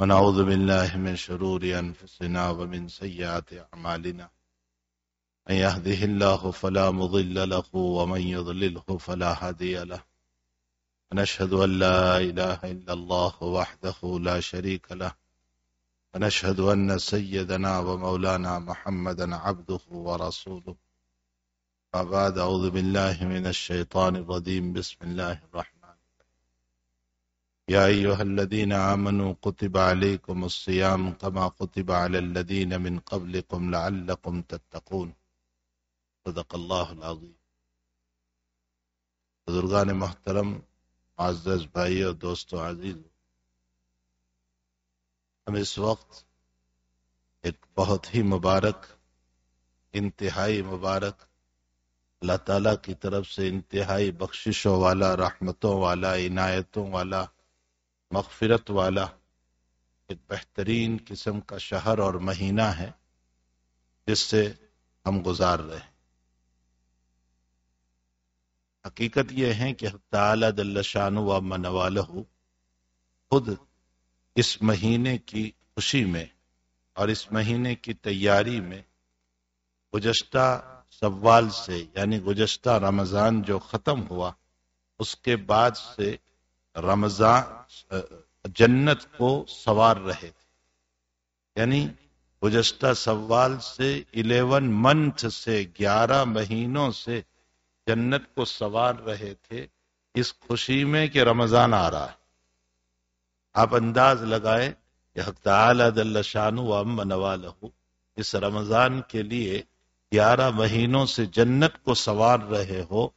ونعوذ بالله من شرور أنفسنا ومن سيئات أعمالنا. من يهده الله فلا مضل له ومن يضلله فلا هادي له. ونشهد أن لا إله إلا الله وحده لا شريك له. ونشهد أن سيدنا ومولانا محمدا عبده ورسوله. وبعد أعوذ بالله من الشيطان الرجيم. بسم الله الرحمن يا أيها الذين آمنوا كتب عليكم الصيام كما كتب على الذين من قبلكم لعلكم تتقون. صدق اللہ العظیم بزرگان محترم معزز بھائی اور دوستو عزیز ہم اس وقت ایک بہت ہی مبارک انتہائی مبارک اللہ تعالیٰ کی طرف سے انتہائی بخششوں والا رحمتوں والا عنایتوں والا مغفرت والا ایک بہترین قسم کا شہر اور مہینہ ہے جس سے ہم گزار رہے ہیں۔ حقیقت یہ ہے کہ تعالی دل شان و منوالہ خود اس مہینے کی خوشی میں اور اس مہینے کی تیاری میں گزشتہ سوال سے یعنی گزشتہ رمضان جو ختم ہوا، اس کے بعد سے رمضان جنت کو سوار رہے تھے۔ یعنی گزشتہ سوال سے الیون منتھ سے گیارہ مہینوں سے جنت کو سوار رہے تھے، اس خوشی میں کہ رمضان آ رہا ہے۔ آپ انداز لگائے کہ حق تعالی دل شانو و ام نوالہ اس رمضان کے لیے گیارہ مہینوں سے جنت کو سوار رہے ہو،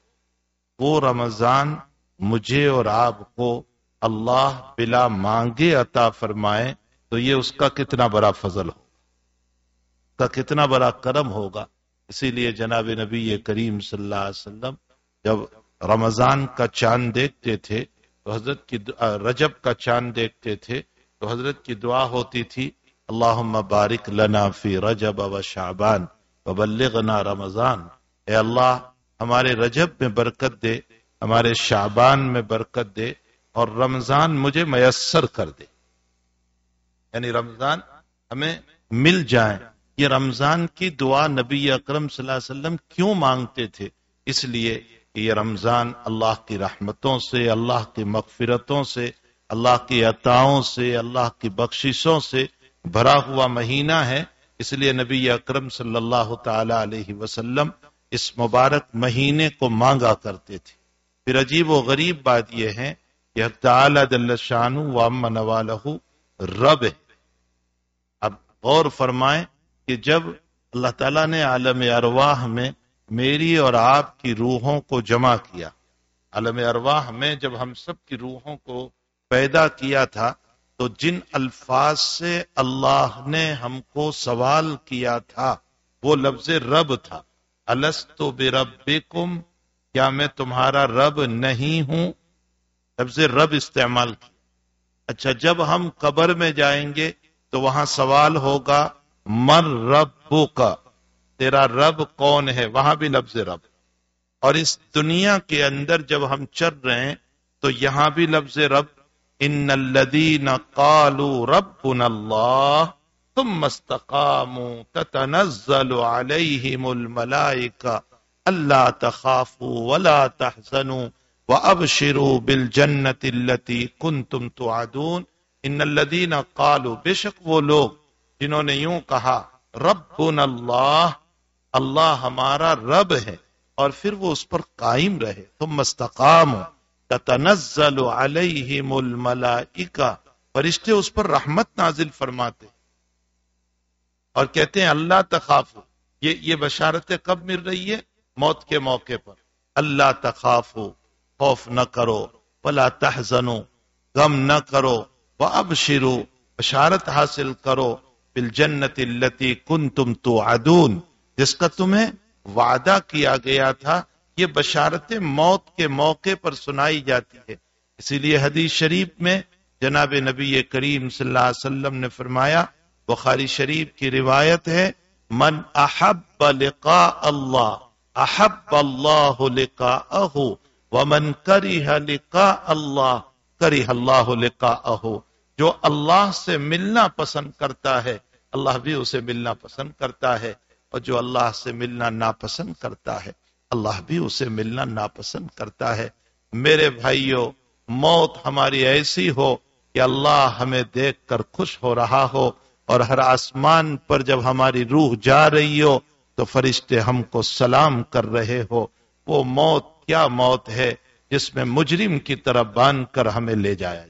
وہ رمضان مجھے اور آپ کو اللہ بلا مانگے عطا فرمائے تو یہ اس کا کتنا بڑا فضل ہو کا کتنا بڑا کرم ہوگا۔ اسی لیے جناب نبی کریم صلی اللہ علیہ وسلم جب رمضان کا چاند دیکھتے تھے، تو حضرت کی رجب کا چاند دیکھتے تھے، تو حضرت کی دعا ہوتی تھی اللہ بارک لنا فی رجب و شعبان وبلغنا رمضان۔ اے اللہ، ہمارے رجب میں برکت دے ہمارے شعبان میں برکت دے اور رمضان مجھے میسر کر دے۔ یعنی رمضان ہمیں مل جائیں یہ رمضان کی دعا نبی اکرم صلی اللہ علیہ وسلم کیوں مانگتے تھے؟ اس لیے کہ یہ رمضان اللہ کی رحمتوں سے، اللہ کی مغفرتوں سے، اللہ کی عطاؤں سے، اللہ کی بخششوں سے بھرا ہوا مہینہ ہے۔ اس لیے نبی اکرم صلی اللہ تعالی علیہ وسلم اس مبارک مہینے کو مانگا کرتے تھے۔ پھر عجیب و غریب بات یہ ہے کہ حق تعالی دل شانو وام نوالہ رب ہے۔ اب غور فرمائیں کہ جب اللہ تعالیٰ نے عالم ارواح میں میری اور آپ کی روحوں کو جمع کیا، عالم ارواح میں جب ہم سب کی روحوں کو پیدا کیا تھا، تو جن الفاظ سے اللہ نے ہم کو سوال کیا تھا، وہ لفظ رب تھا۔ السط بے رب کیا میں تمہارا رب نہیں ہوں؟ لفظ رب استعمال کی اچھا جب ہم قبر میں جائیں گے تو وہاں سوال ہوگا مر رب کا تیرا رب کون ہے؟ وہاں بھی لفظ رب۔ اور اس دنیا کے اندر جب ہم چل رہے ہیں تو یہاں بھی لفظ رب۔ ان الذین قالوا ربنا اللہ ثم استقاموا تتنزل علیہم الملائکہ۔ اللہ تخافوا ولا تحزنوا وابشروا بالجنت التي كنتم توعدون. ان الذين قالوا بشک وہ لوگ جنہوں نے یوں کہا، ربنا اللہ اللہ ہمارا رب ہے، اور پھر وہ اس پر قائم رہے، ثم استقاموا، تتنزل علیہم الملائکہ، فرشتے اس پر رحمت نازل فرماتے اور کہتے ہیں، اللہ تخاف یہ یہ بشارتیں کب مل رہی ہے؟ موت کے موقع پر۔ اللہ تخاف خوف نہ کرو پلا تحزنو، غم نہ کرو وہ اب بشارت حاصل کرو۔ بل جنت التی کن تم تو جس کا تمہیں وعدہ کیا گیا تھا، یہ بشارت موت کے موقع پر سنائی جاتی ہے۔ اسی لیے حدیث شریف میں جناب نبی کریم صلی اللہ علیہ وسلم نے فرمایا، بخاری شریف کی روایت ہے، من احب لقاء اللہ احب اللہ ومن کری لقاء اللہ کری اللہ لقاء جو اللہ سے ملنا پسند کرتا ہے، اللہ بھی اسے ملنا پسند کرتا ہے، اور جو اللہ سے ملنا ناپسند کرتا ہے، اللہ بھی اسے ملنا ناپسند کرتا ہے۔ میرے بھائیوں موت ہماری ایسی ہو کہ اللہ ہمیں دیکھ کر خوش ہو رہا ہو، اور ہر آسمان پر جب ہماری روح جا رہی ہو تو فرشتے ہم کو سلام کر رہے ہو۔ وہ موت، کیا موت ہے جس میں مجرم کی طرح باندھ کر ہمیں لے جایا جائے۔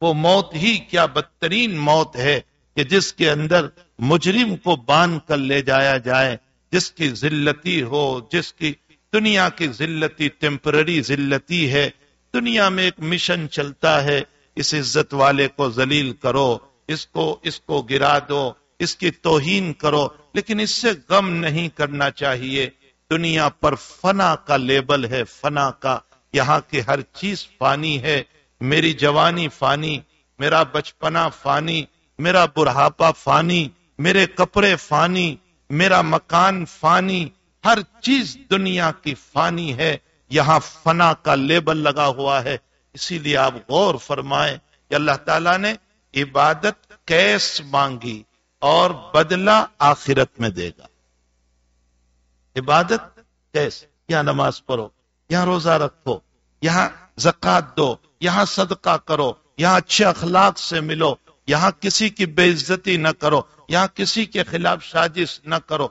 وہ موت ہی کیا بدترین موت ہے کہ جس کے اندر مجرم کو باندھ کر لے جایا جائے، جس کی ذلتی ہو، جس کی دنیا کی ذلتی ٹیمپرری ذلتی ہے۔ دنیا میں ایک مشن چلتا ہے، اس عزت والے کو ذلیل کرو، اس کو اس کو گرا دو۔ اس کی توہین کرو، لیکن اس سے غم نہیں کرنا چاہیے۔ دنیا پر فنا کا لیبل ہے، فنا کا۔ یہاں کی ہر چیز فانی ہے۔ میری جوانی فانی، میرا بچپنا فانی، میرا بڑھاپا فانی، میرے کپڑے فانی، میرا مکان فانی۔ ہر چیز دنیا کی فانی ہے۔ یہاں فنا کا لیبل لگا ہوا ہے۔ اسی لیے آپ غور فرمائیں کہ اللہ تعالیٰ نے عبادت کیس مانگی۔ اور بدلہ آخرت میں دے گا۔ عبادت کیس یہاں نماز پڑھو، یہاں روزہ رکھو، یہاں زکات دو، یہاں صدقہ کرو، یہاں اچھے اخلاق سے ملو، یہاں کسی کی بے عزتی نہ کرو، یہاں کسی کے خلاف سازش نہ کرو۔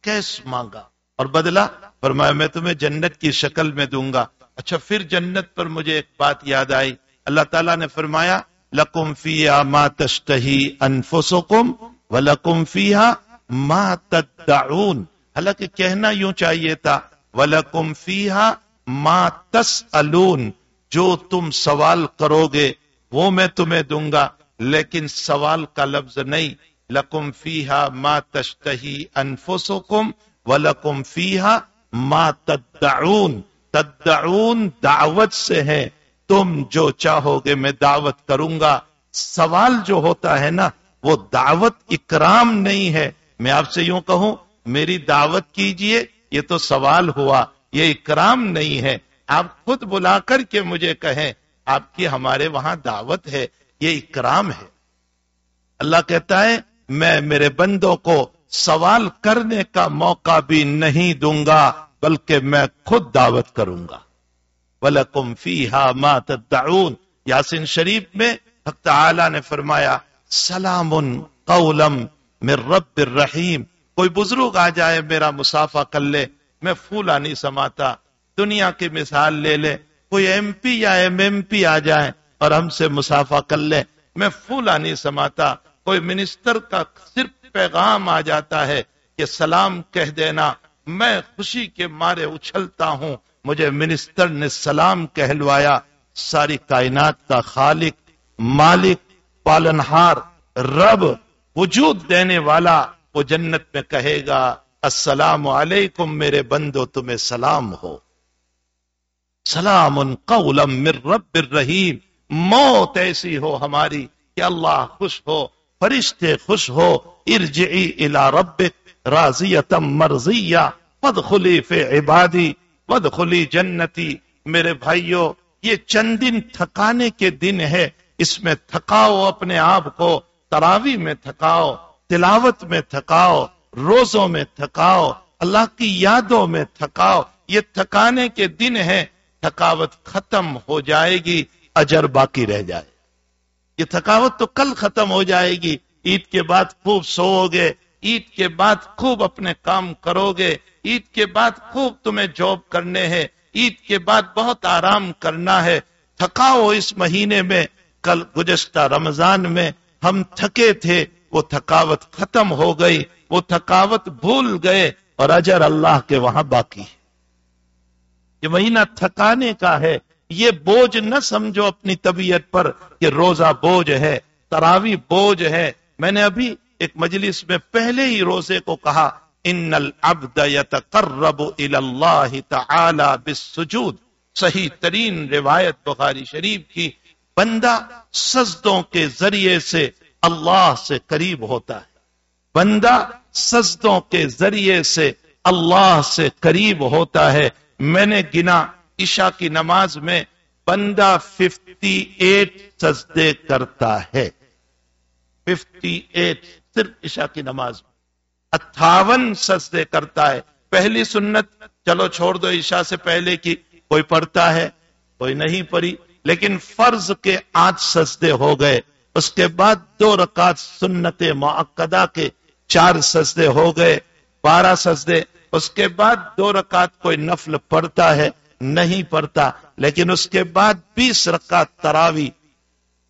کیس مانگا اور بدلا فرمایا، میں تمہیں جنت کی شکل میں دوں گا۔ اچھا پھر جنت پر مجھے ایک بات یاد آئی۔ اللہ تعالیٰ نے فرمایا، لکم فیا ما تشتہی انفسکم ولکم فیہا ما تدعون۔ حالانکہ کہنا یوں چاہیے تھا، ولکم فیہا ما تسألون۔ جو تم سوال کرو گے، وہ میں تمہیں دوں گا، لیکن سوال کا لفظ نہیں۔ لکم فیہا ما تشتہی انفسکم وَلَكُمْ فِيهَا مَا تَدَّعُونَ۔ تَدَّعُونَ دعوت سے ہے۔ تم جو چاہو گے میں دعوت کروں گا۔ سوال جو ہوتا ہے نا وہ دعوت اکرام نہیں ہے۔ میں آپ سے یوں کہوں، میری دعوت کیجیے، یہ تو سوال ہوا، یہ اکرام نہیں ہے۔ آپ خود بلا کر کے مجھے کہیں، آپ کی ہمارے وہاں دعوت ہے، یہ اکرام ہے۔ اللہ کہتا ہے، میں میرے بندوں کو سوال کرنے کا موقع بھی نہیں دوں گا، بلکہ میں خود دعوت کروں گا۔ وَلَكُمْ فِيهَا مَا تَدَّعُونَ۔ یاسین شریف میں حق تعالی نے فرمایا سلام قولم من رب الرحیم۔ کوئی بزرگ آ جائے، میرا مسافہ کر لے، میں پھولا نہیں سماتا۔ دنیا کی مثال لے لے۔ کوئی ایم پی یا ایم ایم پی آ جائے اور ہم سے مسافہ کر لے۔ میں پھولا نہیں سماتا۔ کوئی منسٹر کا صرف پیغام آ جاتا ہے کہ سلام کہہ دینا۔ میں خوشی کے مارے اچھلتا ہوں۔ مجھے منسٹر نے سلام کہلوایا۔ ساری کائنات کا خالق، مالک پالنہار رب وجود دینے والا وہ جنت میں کہے گا، السلام علیکم میرے بندو، تمہیں سلام ہو۔ سلام قولم من رب الرحیم۔ موت ایسی ہو ہماری کہ اللہ خوش ہو، فرشتے خوش ہو۔ ارجعی الى ربک راضیتا مرضیہ۔ ودخلی فی عبادی ودخلی جنتی۔ میرے بھائیو، یہ چند دن تھکانے کے دن ہے اس میں تھکاؤ اپنے آپ کو، تراوی میں تھکاؤ، تلاوت میں تھکاؤ، روزوں میں تھکاؤ، اللہ کی یادوں میں تھکاؤ، یہ تھکانے کے دن ہے تھکاوت ختم ہو جائے گی، اجر باقی رہ جائے۔ یہ تھکاوت تو کل ختم ہو جائے گی، عید کے بعد خوب سو گے، عید کے بعد خوب اپنے کام کرو گے، عید کے بعد خوب تمہیں جاب کرنے ہیں، عید کے بعد بہت آرام کرنا ہے۔ تھکاؤ اس مہینے میں کل گزشتہ رمضان میں ہم تھکے تھے، وہ تھکاوت ختم ہو گئی، وہ تھکاوت بھول گئے اور اجر اللہ کے وہاں باقی یہ مہینہ تھکانے کا ہے، یہ بوجھ نہ سمجھو اپنی طبیعت پر کہ روزہ بوجھ ہے، تراوی بوجھ ہے۔ میں نے ابھی ایک مجلس میں پہلے ہی روزے کو کہا، ان العبد يتقرب الى اللہ تعالی بالسجود صحیح ترین روایت بخاری شریف کی بندہ سجدوں کے ذریعے سے اللہ سے قریب ہوتا ہے۔ بندہ سجدوں کے ذریعے سے اللہ سے قریب ہوتا ہے۔ میں نے گنا عشاء کی نماز میں بندہ ففٹی ایٹ سجدے کرتا ہے۔ ففٹی ایٹ صرف عشاء کی نماز میں۔ اٹھاون سجدے کرتا ہے۔ پہلی سنت، چلو چھوڑ دو عشاء سے پہلے کی، کوئی پڑھتا ہے، کوئی نہیں پڑھی۔ لیکن فرض کے آٹھ سجدے ہو گئے، اس کے بعد دو رکعت سنت معقدہ کے چار سجدے ہو گئے، بارہ سجدے، اس کے بعد دو رکعت کوئی نفل پڑھتا ہے، نہیں پڑھتا، لیکن اس کے بعد بیس رکعت تراوی،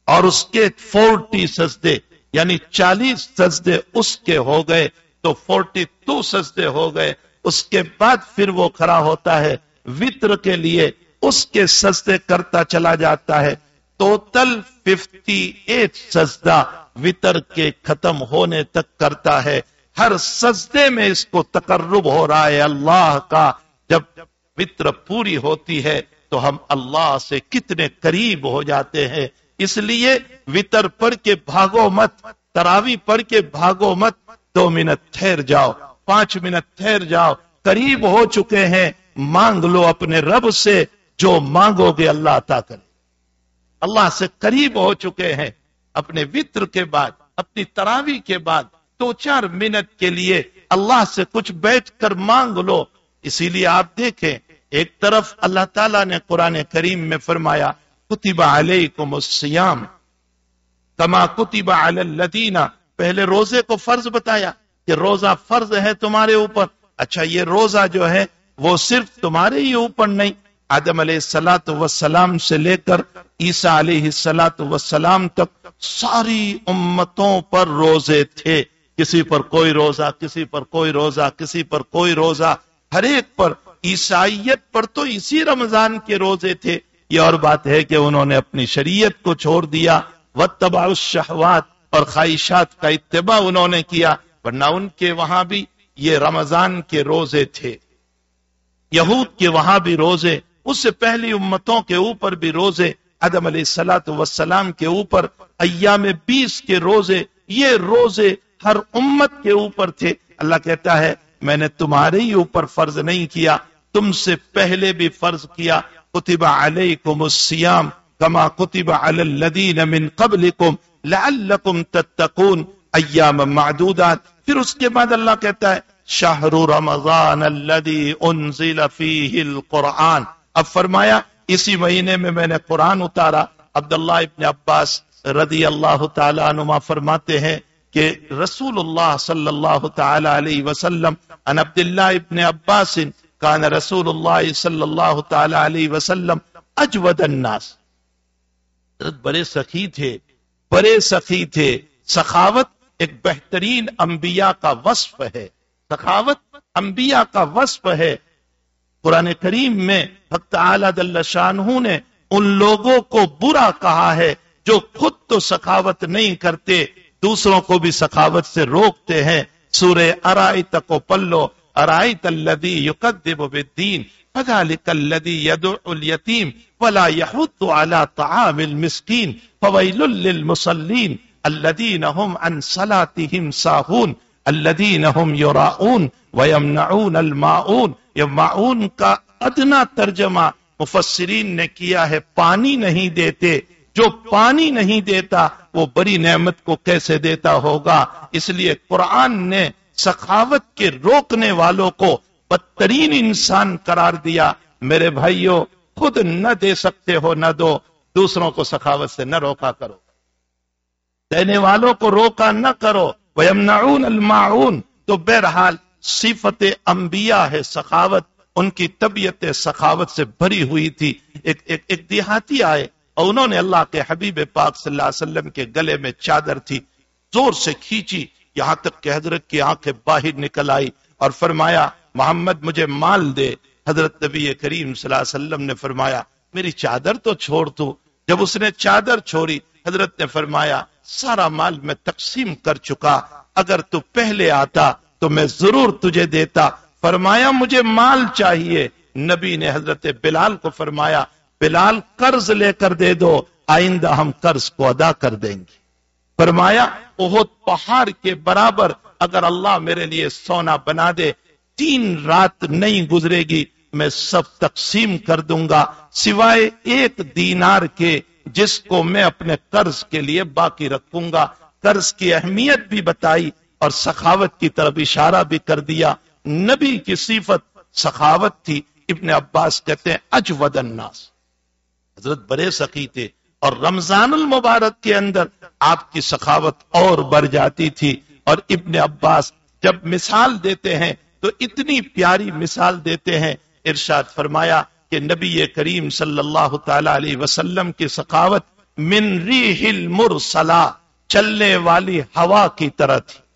اور اس کے فورٹی سجدے یعنی چالیس سجدے اس کے ہو گئے، تو فورٹی ٹو سجدے ہو گئے، اس کے بعد پھر وہ کھڑا ہوتا ہے وطر کے لیے اس کے سجدے کرتا چلا جاتا ہے۔ ٹوٹل ففٹی ایٹ سجدہ وطر کے ختم ہونے تک کرتا ہے۔ ہر سجدے میں اس کو تقرب ہو رہا ہے اللہ کا۔ جب وطر پوری ہوتی ہے تو ہم اللہ سے کتنے قریب ہو جاتے ہیں۔ اس لیے وطر پڑھ کے بھاگو مت، تراوی پڑھ کے بھاگو مت۔ دو منٹ ٹھہر جاؤ، پانچ منٹ ٹھہر جاؤ۔ قریب ہو چکے ہیں، مانگ لو اپنے رب سے۔ جو مانگو گے اللہ عطا کرے۔ اللہ سے قریب ہو چکے ہیں۔ اپنے وطر کے بعد، اپنی تراوی کے بعد، دو چار منٹ کے لیے اللہ سے کچھ بیٹھ کر مانگ لو۔ اسی لیے آپ دیکھیں، ایک طرف اللہ تعالیٰ نے قرآن کریم میں فرمایا، کتب علیکم السیام کما کتب علی الذین، پہلے روزے کو فرض بتایا کہ روزہ فرض ہے تمہارے اوپر۔ اچھا یہ روزہ جو ہے، وہ صرف تمہارے ہی اوپر نہیں آدم علیہ السلاۃ وسلام سے لے کر عیسیٰ علیہ السلاۃ وسلام تک ساری امتوں پر روزے تھے۔ کسی پر کوئی روزہ، کسی پر کوئی روزہ، کسی پر کوئی روزہ۔ ہر ایک پر عیسائیت پر تو اسی رمضان کے روزے تھے۔ یہ اور بات ہے کہ انہوں نے اپنی شریعت کو چھوڑ دیا۔ و تباہ الشہوات اور خواہشات کا اتباع انہوں نے کیا، ورنہ ان کے وہاں بھی یہ رمضان کے روزے تھے۔ یہود کے وہاں بھی روزے اس سے پہلی امتوں کے اوپر بھی روزے عدم علیہ السلاۃ وسلام کے اوپر، ایام بیس کے روزے، یہ روزے ہر امت کے اوپر تھے۔ اللہ کہتا ہے، میں نے تمہارے ہی اوپر فرض نہیں کیا، تم سے پہلے بھی فرض کیا، کتب علیکم السیام کما کتب علی الذین من قبلکم لعلکم تتقون۔ ایام معدودات۔ پھر اس کے بعد اللہ کہتا ہے، شہر رمضان الذي انزل فيه القرآن۔ اب فرمایا، اسی مہینے میں میں نے قرآن اتارا۔ عبداللہ ابن عباس رضی اللہ تعالی عنہ فرماتے ہیں کہ رسول اللہ صلی اللہ تعالی علیہ وسلم ان عبداللہ ابن عباس، کان رسول اللہ صلی اللہ تعالی علیہ وسلم اجود الناس۔ بڑے سخی تھے، بڑے سخی تھے۔ سخاوت ایک بہترین انبیاء کا وصف ہے۔ سخاوت انبیاء کا وصف ہے۔ قرآن کریم میں حق تعالی دل نے ان لوگوں کو برا کہا ہے جو خود تو سخاوت نہیں کرتے، دوسروں کو بھی سخاوت سے روکتے ہیں۔ سورہ ارائیت کو پلو، ارائیت الذی یقدب بالدین فذلك الذي يدعو اليتیم ولا يحض على طعام المسكين فويل للمصلين الذين هم عن صلاتهم ساهون الذين هم يراؤون ويمنعون الماؤون۔ یہ معون کا ادنا ترجمہ مفسرین نے کیا ہے، پانی نہیں دیتے۔ جو پانی نہیں دیتا، وہ بڑی نعمت کو کیسے دیتا ہوگا؟ اس لیے قرآن نے سخاوت کے روکنے والوں کو بدترین انسان قرار دیا۔ میرے بھائیوں خود نہ دے سکتے ہو، نہ دو۔ دوسروں کو سخاوت سے نہ روکا کرو۔ دینے والوں کو روکا نہ کرو۔ وَيَمْنَعُونَ الْمَعُونَ۔ تو بہرحال صفت انبیاء ہے، سخاوت، ان کی طبیعت سخاوت سے بھری ہوئی تھی۔ ایک ایک ایک دیہاتی آئے اور انہوں نے اللہ کے حبیب پاک صلی اللہ علیہ وسلم کے گلے میں چادر تھی، زور سے کھینچی، یہاں تک کہ حضرت کی آنکھیں باہر نکل آئی اور فرمایا، محمد، مجھے مال دے۔ حضرت نبی کریم صلی اللہ علیہ وسلم نے فرمایا، میری چادر تو چھوڑ تو۔ جب اس نے چادر چھوڑی، حضرت نے فرمایا، سارا مال میں تقسیم کر چکا، اگر تو پہلے آتا تو میں ضرور تجھے دیتا۔ فرمایا، مجھے مال چاہیے۔ نبی نے حضرت بلال کو فرمایا، بلال، قرض لے کر دے دو، آئندہ ہم قرض کو ادا کر دیں گے۔ فرمایا بہت پہاڑ کے برابر اگر اللہ میرے لیے سونا بنا دے، تین رات نہیں گزرے گی، میں سب تقسیم کر دوں گا، سوائے ایک دینار کے، جس کو میں اپنے قرض کے لیے باقی رکھوں گا۔ قرض کی اہمیت بھی بتائی اور سخاوت کی طرف اشارہ بھی کر دیا۔ نبی کی صفت سخاوت تھی۔ ابن عباس کہتے ہیں، اجود الناس۔ حضرت بڑے سخی تھے اور رمضان المبارک کے اندر آپ کی سخاوت اور بڑھ جاتی تھی۔ اور ابن عباس جب مثال دیتے ہیں تو اتنی پیاری مثال دیتے ہیں۔ ارشاد فرمایا کہ نبی کریم صلی اللہ تعالی علیہ وسلم کی سخاوت من ریح المرسلا چلنے والی ہوا کی طرح تھی۔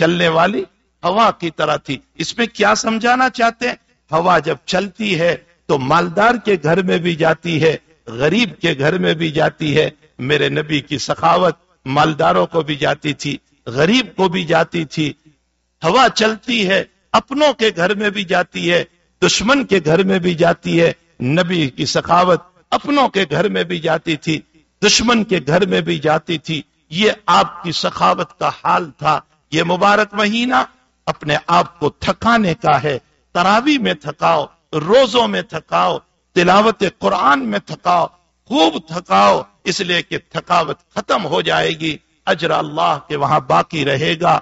چلنے والی ہوا کی طرح تھی۔ اس میں کیا سمجھانا چاہتے ہیں؟ ہوا جب چلتی ہے تو مالدار کے گھر میں بھی جاتی ہے، غریب کے گھر میں بھی جاتی ہے۔ میرے نبی کی سخاوت مالداروں کو بھی جاتی تھی، غریب کو بھی جاتی تھی۔ ہوا چلتی ہے، اپنوں کے گھر میں بھی جاتی ہے، دشمن کے گھر میں بھی جاتی ہے۔ نبی کی سخاوت اپنوں کے گھر میں بھی جاتی تھی، دشمن کے گھر میں بھی جاتی تھی۔ یہ آپ کی سخاوت کا حال تھا۔ یہ مبارک مہینہ اپنے آپ کو تھکانے کا ہے۔ تراوی میں تھکاؤ، روزوں میں تھکاؤ، تلاوت قرآن میں تھکاؤ، خوب تھکاؤ، اس لیے کہ تھکاوٹ ختم ہو جائے گی، اجر اللہ کے وہاں باقی رہے گا۔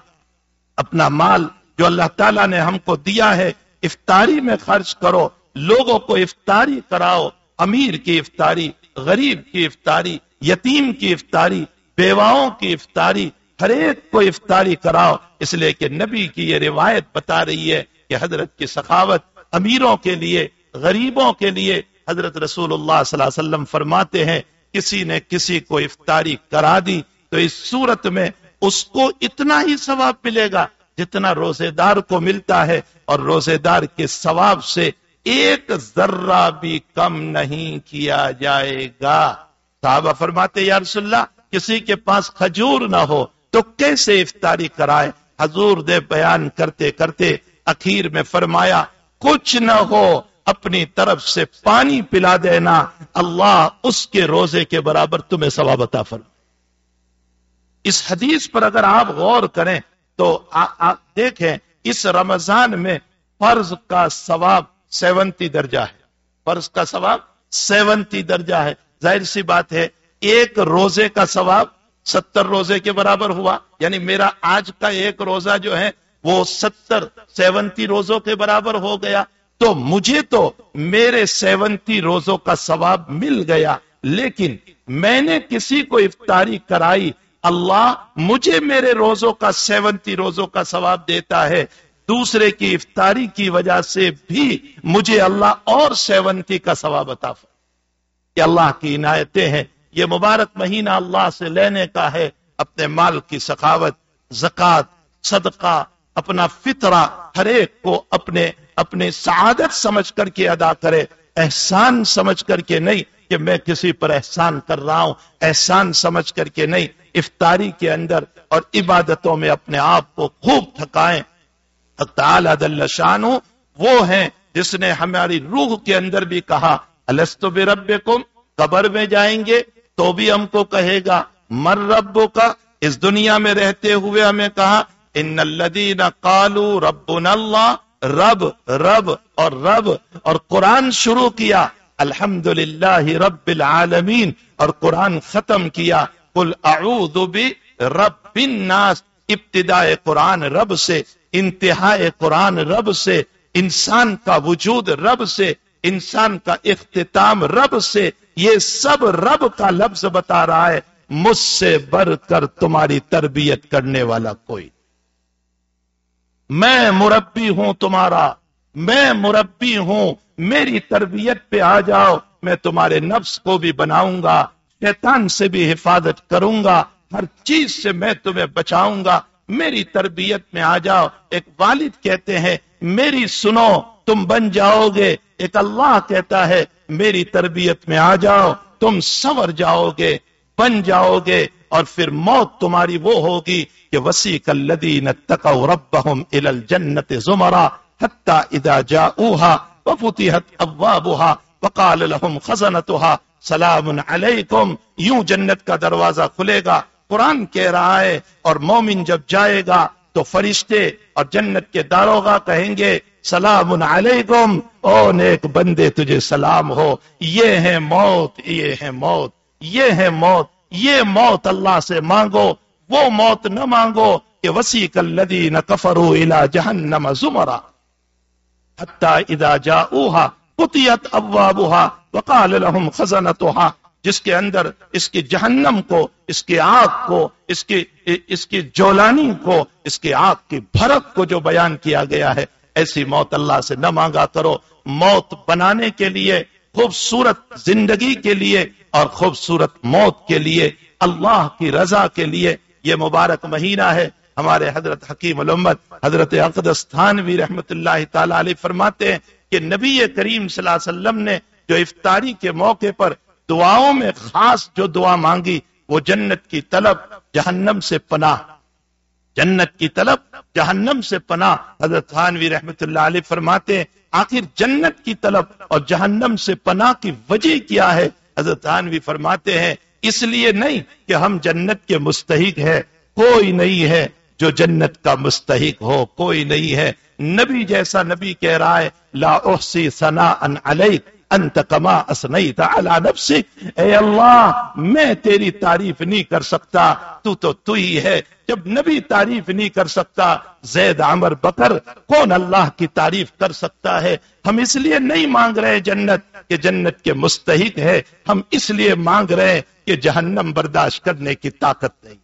اپنا مال جو اللہ تعالیٰ نے ہم کو دیا ہے، افطاری میں خرچ کرو، لوگوں کو افطاری کراؤ، امیر کی افطاری، غریب کی افطاری، یتیم کی افطاری، بیواؤں کی افطاری ہر ایک کو افطاری کراؤ۔ اس لیے کہ نبی کی یہ روایت بتا رہی ہے کہ حضرت کی سخاوت امیروں کے لیے، غریبوں کے لیے حضرت رسول اللہ صلی اللہ علیہ وسلم فرماتے ہیں، کسی نے کسی کو افطاری کرا دی تو اس صورت میں اس کو اتنا ہی ثواب ملے گا جتنا روزے دار کو ملتا ہے۔ اور روزے دار کے ثواب سے ایک ذرہ بھی کم نہیں کیا جائے گا۔ صحابہ فرماتے یا رسول اللہ، کسی کے پاس کھجور نہ ہو تو کیسے افطاری کرائے؟ حضور دے بیان کرتے کرتے اخیر میں فرمایا، کچھ نہ ہو، اپنی طرف سے پانی پلا دینا۔ اللہ اس کے روزے کے برابر تمہیں ثواب عطا فرما اس حدیث پر اگر آپ غور کریں تو آپ دیکھیں، اس رمضان میں فرض کا ثواب سیونتی درجہ ہے۔ فرض کا ثواب سیونتی درجہ ہے۔ ظاہر سی بات ہے، ایک روزے کا ثواب ستر روزے کے برابر ہوا یعنی میرا آج کا ایک روزہ جو ہے، وہ ستر سیونتی روزوں کے برابر ہو گیا۔ تو مجھے تو میرے سیونتی روزوں کا ثواب مل گیا، لیکن میں نے کسی کو افطاری کرائی۔ اللہ مجھے میرے روزوں کا سیونتی روزوں کا ثواب دیتا ہے۔ دوسرے کی افطاری کی وجہ سے بھی مجھے اللہ اور سیونتی کا ثواب عطا کہ اللہ کی عنایتیں ہیں۔ یہ مبارک مہینہ اللہ سے لینے کا ہے اپنے مال کی سخاوت زکات صدقہ، اپنا فطرہ ہر ایک کو اپنے اپنے سعادت سمجھ کر کے ادا کرے۔ احسان سمجھ کر کے نہیں کہ میں کسی پر احسان کر رہا ہوں۔ احسان سمجھ کر کے نہیں، افطاری کے اندر اور عبادتوں میں اپنے آپ کو خوب تھکائیں۔ تعالی شان وہ ہیں جس نے ہماری روح کے اندر بھی کہا السط رب قبر میں جائیں گے۔ تو بھی ہم کو کہے گا، مر رب کا اس دنیا میں رہتے ہوئے ہمیں کہا، ان الذین قالوا ربنا اللہ، رب رب اور رب، اور قرآن شروع کیا الحمد رب العالمین، اور قرآن ختم کیا، قل اعوذ برب الناس ابتدائے قرآن رب سے انتہائے قرآن رب سے، انسان کا وجود رب سے، انسان کا اختتام رب سے یہ سب رب کا لفظ بتا رہا ہے، مجھ سے بڑھ کر تمہاری تربیت کرنے والا کوئی۔ میں مربی ہوں تمہارا، میں مربی ہوں، میری تربیت پہ آ جاؤ، میں تمہارے نفس کو بھی بناؤں گا، شیطان سے بھی حفاظت کروں گا، ہر چیز سے میں تمہیں بچاؤں گا۔ میری تربیت میں آ جاؤ۔ ایک والد کہتے ہیں، میری سنو، تم بن جاؤ گے۔ ایک اللہ کہتا ہے، میری تربیت میں آ جاؤ، تم سور جاؤ گے، بن جاؤ گے۔ اور پھر موت تمہاری وہ ہوگی کہ وسیق الذین اتقوا ربهم الى الجنة زمرا حتى اذا جاءوها وفتحت ابوابها وقال لهم خزنتها سلام علیکم، یوں جنت کا دروازہ کھلے گا۔ قرآن کہہ رہا ہے اور مومن جب جائے گا تو فرشتے اور جنت کے داروغہ کہیں گے، سلام علیکم، او نیک بندے، تجھے سلام ہو۔ یہ ہے موت، یہ ہے موت، یہ ہے موت، یہ موت اللہ سے مانگو۔ وہ موت نہ مانگو کہ وسیق الذین کفروا الى جہنم زمرا۔ حتی اذا جاؤوها قطیت ابوابها وقال لهم خزنتها۔ جس کے اندر اس کی جہنم کو، اس کی آگ کو، اس کی اس کی جولانی کو، اس کی آگ کی بھرک کو جو بیان کیا گیا ہے، ایسی موت اللہ سے نہ مانگا کرو۔ موت بنانے کے لیے، خوبصورت زندگی کے لیے اور خوبصورت موت کے لیے، اللہ کی رضا کے لیے یہ مبارک مہینہ ہے۔ ہمارے حضرت حکیم الامت، حضرت اقدس تھانوی رحمت اللہ تعالی علیہ فرماتے ہیں کہ نبی کریم صلی اللہ علیہ وسلم نے جو افطاری کے موقع پر دعاؤں میں خاص جو دعا مانگی، وہ جنت کی طلب، جہنم سے پناہ۔ جنت کی طلب، جہنم سے پناہ۔ حضرت خانوی رحمت اللہ علیہ فرماتے ہیں، آخر جنت کی طلب اور جہنم سے پناہ کی وجہ کیا ہے؟ حضرت خانوی فرماتے ہیں، اس لیے نہیں کہ ہم جنت کے مستحق ہے کوئی نہیں ہے جو جنت کا مستحق ہو، کوئی نہیں ہے۔ نبی جیسا نبی کہہ رہا ہے، لا احسی ثنا ان علیک۔ انت کما اسنیت علی نفسک، اے اللہ، میں تیری تعریف نہیں کر سکتا، تو تو تو ہی ہے۔ جب نبی تعریف نہیں کر سکتا، زید عمر بکر، کون اللہ کی تعریف کر سکتا ہے؟ ہم اس لیے نہیں مانگ رہے جنت کہ جنت کے مستحق ہے، ہم اس لیے مانگ رہے کہ جہنم برداشت کرنے کی طاقت نہیں۔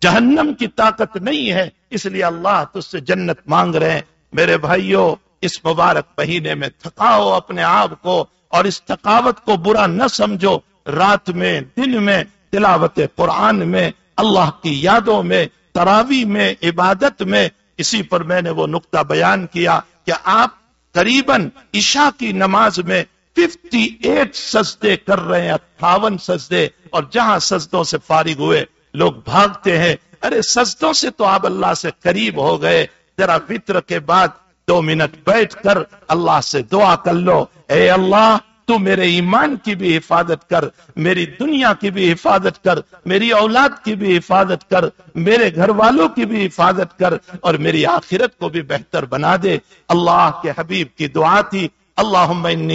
جہنم کی طاقت نہیں ہے، اس لیے اللہ تج سے جنت مانگ رہے ہیں۔ میرے بھائیوں اس مبارک مہینے میں تھکاؤ اپنے آپ کو اور اس تھکاوٹ کو برا نہ سمجھو، رات میں، دن میں، تلاوت قرآن میں، اللہ کی یادوں میں، تراوی میں، عبادت میں۔ اسی پر میں نے وہ نقطہ بیان کیا کہ آپ قریباً عشاء کی نماز میں ففٹی ایٹ سجدے کر رہے ہیں، اٹھاون سجدے اور جہاں سجدوں سے فارغ ہوئے لوگ بھاگتے ہیں۔ ارے، سجدوں سے تو آپ اللہ سے قریب ہو گئے۔ ذرا فطر کے بعد دو منٹ بیٹھ کر اللہ سے دعا کر لو۔ اے اللہ، تو میرے ایمان کی بھی حفاظت کر، میری دنیا کی بھی حفاظت کر، میری اولاد کی بھی حفاظت کر، میرے گھر والوں کی بھی حفاظت کر، اور میری آخرت کو بھی بہتر بنا دے۔ اللہ کے حبیب کی دعا تھی۔ اللہ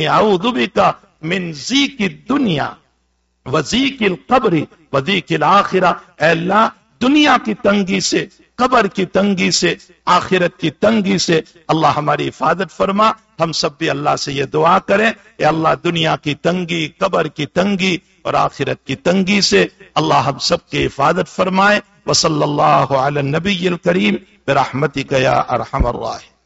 اعوذ بکا من زی کی دنیا وزی کی قبری وزی کی اے اللہ، دنیا کی تنگی سے قبر کی تنگی سے، آخرت کی تنگی سے اللہ ہماری حفاظت فرما۔ ہم سب بھی اللہ سے یہ دعا کریں۔ اے اللہ، دنیا کی تنگی، قبر کی تنگی اور آخرت کی تنگی سے اللہ ہم سب کی حفاظت فرمائے۔ وصلی اللہ علی النبی الکریم برحمتک یا ارحم الراحمین۔